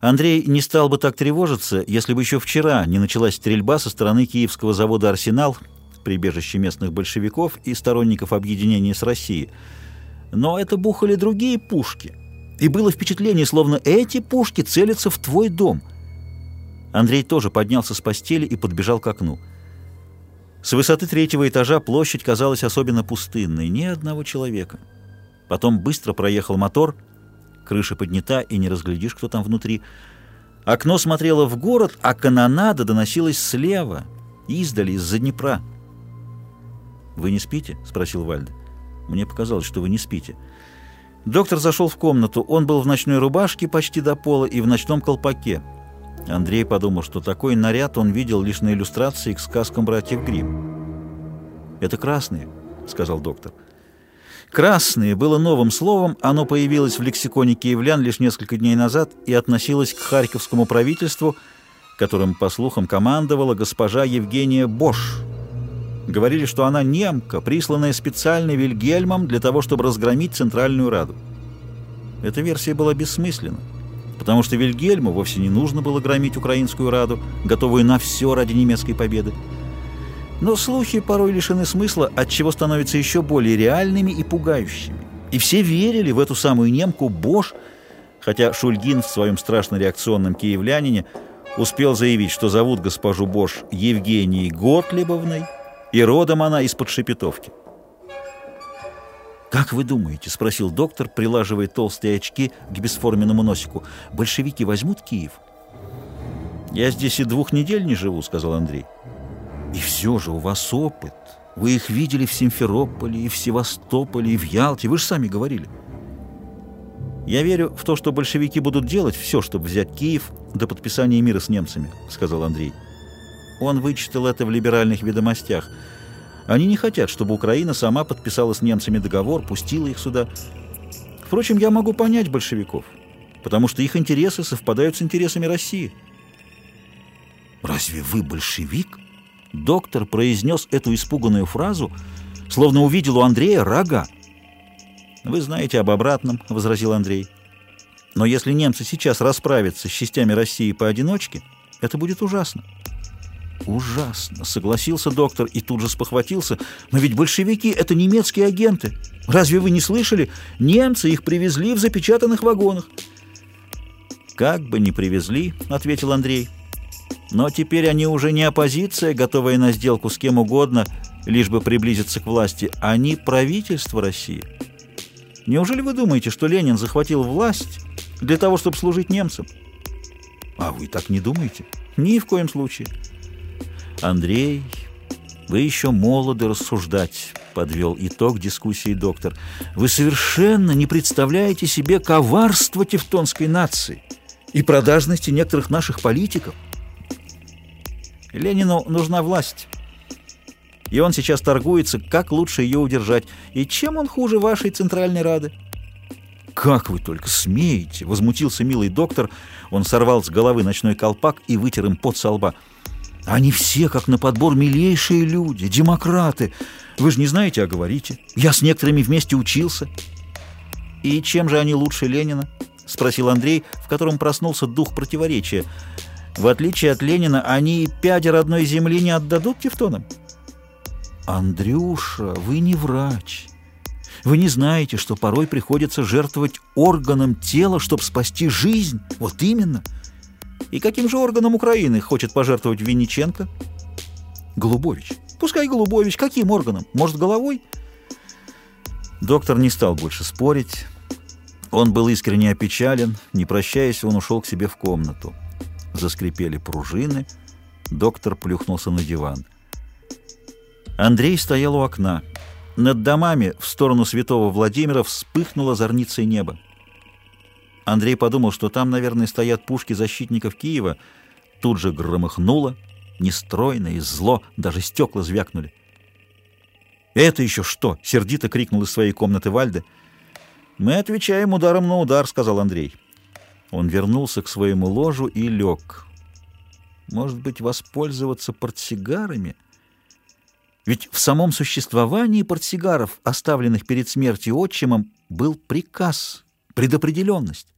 Андрей не стал бы так тревожиться, если бы еще вчера не началась стрельба со стороны киевского завода «Арсенал», прибежище местных большевиков и сторонников объединения с Россией. Но это бухали другие пушки, и было впечатление, словно эти пушки целятся в твой дом. Андрей тоже поднялся с постели и подбежал к окну. С высоты третьего этажа площадь казалась особенно пустынной, ни одного человека. Потом быстро проехал мотор — Крыша поднята, и не разглядишь, кто там внутри. Окно смотрело в город, а канонада доносилась слева, издали, из-за Днепра. «Вы не спите?» — спросил Вальд. «Мне показалось, что вы не спите». Доктор зашел в комнату. Он был в ночной рубашке почти до пола и в ночном колпаке. Андрей подумал, что такой наряд он видел лишь на иллюстрации к сказкам братьев Гримм. «Это красные», — сказал доктор. «Красные» было новым словом, оно появилось в лексиконе киевлян лишь несколько дней назад и относилось к харьковскому правительству, которым, по слухам, командовала госпожа Евгения Бош. Говорили, что она немка, присланная специально Вильгельмом для того, чтобы разгромить Центральную Раду. Эта версия была бессмысленна, потому что Вильгельму вовсе не нужно было громить Украинскую Раду, готовую на все ради немецкой победы. Но слухи порой лишены смысла, от чего становятся еще более реальными и пугающими. И все верили в эту самую немку Бош, хотя Шульгин в своем страшно реакционном киевлянине успел заявить, что зовут госпожу Бош Евгенией Готлебовной, и родом она из-под Шепетовки. «Как вы думаете?» — спросил доктор, прилаживая толстые очки к бесформенному носику. «Большевики возьмут Киев?» «Я здесь и двух недель не живу», — сказал Андрей. И все же у вас опыт. Вы их видели в Симферополе, и в Севастополе, и в Ялте. Вы же сами говорили. Я верю в то, что большевики будут делать все, чтобы взять Киев до подписания мира с немцами, сказал Андрей. Он вычитал это в либеральных ведомостях. Они не хотят, чтобы Украина сама подписала с немцами договор, пустила их сюда. Впрочем, я могу понять большевиков, потому что их интересы совпадают с интересами России. «Разве вы большевик?» Доктор произнес эту испуганную фразу, словно увидел у Андрея рога. «Вы знаете об обратном», — возразил Андрей. «Но если немцы сейчас расправятся с частями России поодиночке, это будет ужасно». «Ужасно», — согласился доктор и тут же спохватился. «Но ведь большевики — это немецкие агенты. Разве вы не слышали? Немцы их привезли в запечатанных вагонах». «Как бы ни привезли», — ответил Андрей, — но теперь они уже не оппозиция, готовая на сделку с кем угодно, лишь бы приблизиться к власти. Они правительство России. Неужели вы думаете, что Ленин захватил власть для того, чтобы служить немцам? А вы так не думаете? Ни в коем случае. Андрей, вы еще молоды рассуждать, подвел итог дискуссии доктор. Вы совершенно не представляете себе коварство тевтонской нации и продажности некоторых наших политиков. Ленину нужна власть. И он сейчас торгуется, как лучше ее удержать. И чем он хуже вашей Центральной Рады? «Как вы только смеете!» — возмутился милый доктор. Он сорвал с головы ночной колпак и вытер им пот со лба. «Они все, как на подбор, милейшие люди, демократы. Вы же не знаете, а говорите. Я с некоторыми вместе учился». «И чем же они лучше Ленина?» — спросил Андрей, в котором проснулся дух противоречия. В отличие от Ленина, они и пяди родной земли не отдадут тевтонам. Андрюша, вы не врач. Вы не знаете, что порой приходится жертвовать органом тела, чтобы спасти жизнь. Вот именно. И каким же органом Украины хочет пожертвовать Винниченко? Голубович. Пускай Голубович. Каким органом? Может, головой? Доктор не стал больше спорить. Он был искренне опечален. Не прощаясь, он ушел к себе в комнату. Заскрипели пружины. Доктор плюхнулся на диван. Андрей стоял у окна. Над домами в сторону святого Владимира вспыхнуло зорницей небо. Андрей подумал, что там, наверное, стоят пушки защитников Киева. Тут же громыхнуло, нестройно и зло, даже стекла звякнули. «Это еще что?» — сердито крикнул из своей комнаты Вальде. «Мы отвечаем ударом на удар», — сказал Андрей. Он вернулся к своему ложу и лег. Может быть, воспользоваться портсигарами? Ведь в самом существовании портсигаров, оставленных перед смертью отчимом, был приказ, предопределенность.